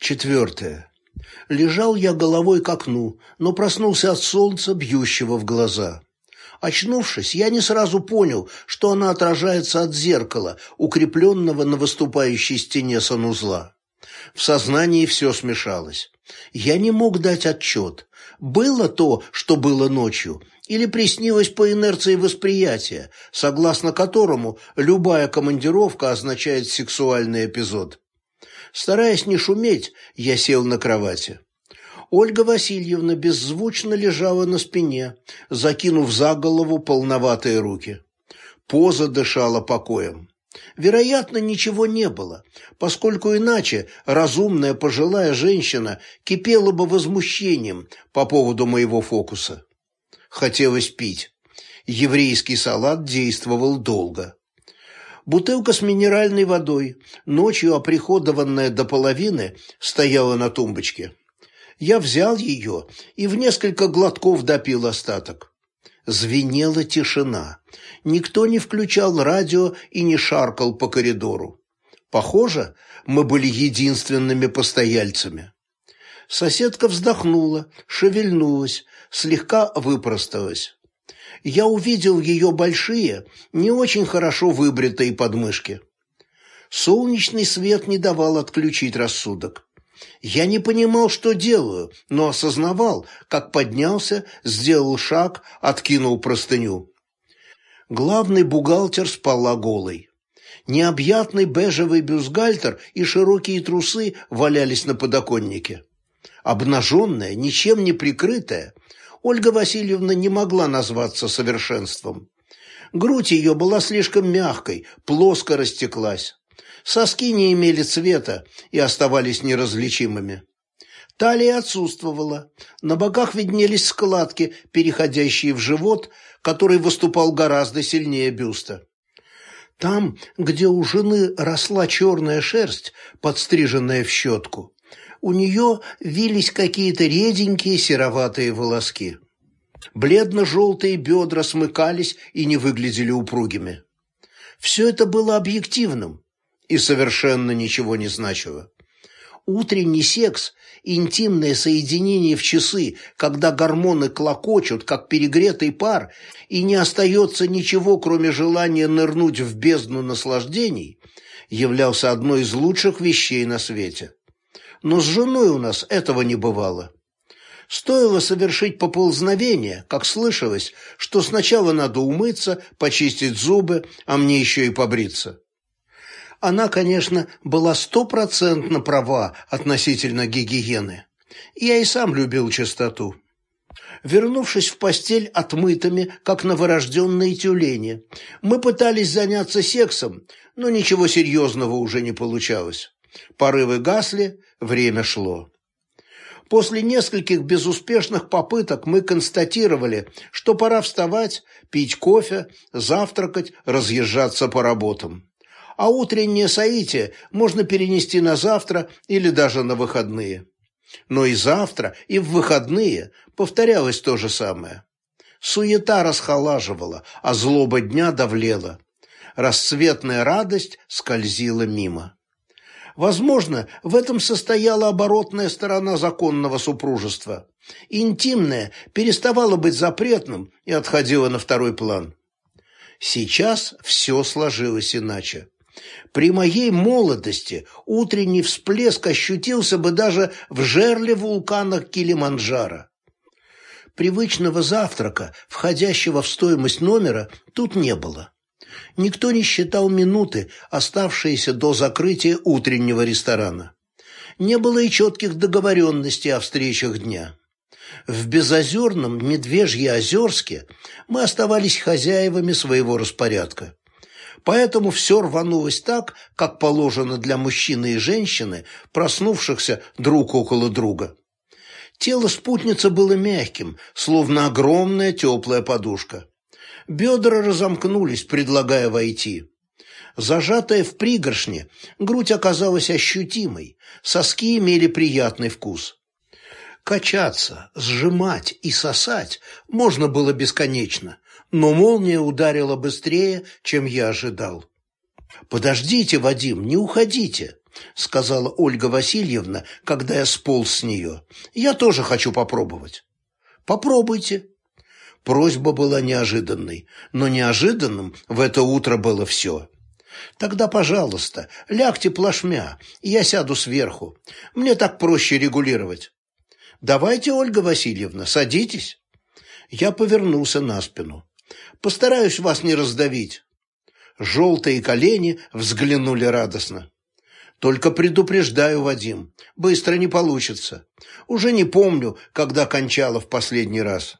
Четвертое. Лежал я головой к окну, но проснулся от солнца, бьющего в глаза. Очнувшись, я не сразу понял, что она отражается от зеркала, укрепленного на выступающей стене санузла. В сознании все смешалось. Я не мог дать отчет. Было то, что было ночью, или приснилось по инерции восприятия, согласно которому любая командировка означает сексуальный эпизод. Стараясь не шуметь, я сел на кровати. Ольга Васильевна беззвучно лежала на спине, закинув за голову полноватые руки. Поза дышала покоем. Вероятно, ничего не было, поскольку иначе разумная пожилая женщина кипела бы возмущением по поводу моего фокуса. Хотелось пить. Еврейский салат действовал долго. Бутылка с минеральной водой, ночью оприходованная до половины, стояла на тумбочке. Я взял ее и в несколько глотков допил остаток. Звенела тишина. Никто не включал радио и не шаркал по коридору. Похоже, мы были единственными постояльцами. Соседка вздохнула, шевельнулась, слегка выпросталась. Я увидел ее большие, не очень хорошо выбритые подмышки. Солнечный свет не давал отключить рассудок. Я не понимал, что делаю, но осознавал, как поднялся, сделал шаг, откинул простыню. Главный бухгалтер спала голой. Необъятный бежевый бюстгальтер и широкие трусы валялись на подоконнике. Обнаженная, ничем не прикрытая, Ольга Васильевна не могла назваться совершенством. Грудь ее была слишком мягкой, плоско растеклась. Соски не имели цвета и оставались неразличимыми. Талия отсутствовала. На боках виднелись складки, переходящие в живот, который выступал гораздо сильнее бюста. Там, где у жены росла черная шерсть, подстриженная в щетку, у нее вились какие-то реденькие сероватые волоски. Бледно-желтые бедра смыкались и не выглядели упругими. Все это было объективным и совершенно ничего не значило. Утренний секс – интимное соединение в часы, когда гормоны клокочут, как перегретый пар, и не остается ничего, кроме желания нырнуть в бездну наслаждений, являлся одной из лучших вещей на свете но с женой у нас этого не бывало. Стоило совершить поползновение, как слышалось, что сначала надо умыться, почистить зубы, а мне еще и побриться. Она, конечно, была стопроцентно права относительно гигиены. Я и сам любил чистоту. Вернувшись в постель отмытыми, как новорожденные тюлени, мы пытались заняться сексом, но ничего серьезного уже не получалось. Порывы гасли, время шло. После нескольких безуспешных попыток мы констатировали, что пора вставать, пить кофе, завтракать, разъезжаться по работам. А утреннее соитие можно перенести на завтра или даже на выходные. Но и завтра, и в выходные повторялось то же самое. Суета расхолаживала, а злоба дня давлела. Расцветная радость скользила мимо. Возможно, в этом состояла оборотная сторона законного супружества. Интимное переставало быть запретным и отходило на второй план. Сейчас все сложилось иначе. При моей молодости утренний всплеск ощутился бы даже в жерле вулкана Килиманджаро. Привычного завтрака, входящего в стоимость номера, тут не было. Никто не считал минуты, оставшиеся до закрытия утреннего ресторана. Не было и четких договоренностей о встречах дня. В безозерном Медвежье-Озерске мы оставались хозяевами своего распорядка. Поэтому все рванулось так, как положено для мужчины и женщины, проснувшихся друг около друга. Тело спутницы было мягким, словно огромная теплая подушка. Бедра разомкнулись, предлагая войти. Зажатая в пригоршне, грудь оказалась ощутимой, соски имели приятный вкус. Качаться, сжимать и сосать можно было бесконечно, но молния ударила быстрее, чем я ожидал. «Подождите, Вадим, не уходите!» — сказала Ольга Васильевна, когда я сполз с нее. «Я тоже хочу попробовать». «Попробуйте». Просьба была неожиданной, но неожиданным в это утро было все. «Тогда, пожалуйста, лягте плашмя, я сяду сверху. Мне так проще регулировать». «Давайте, Ольга Васильевна, садитесь». Я повернулся на спину. «Постараюсь вас не раздавить». Желтые колени взглянули радостно. Только предупреждаю, Вадим, быстро не получится. Уже не помню, когда кончала в последний раз.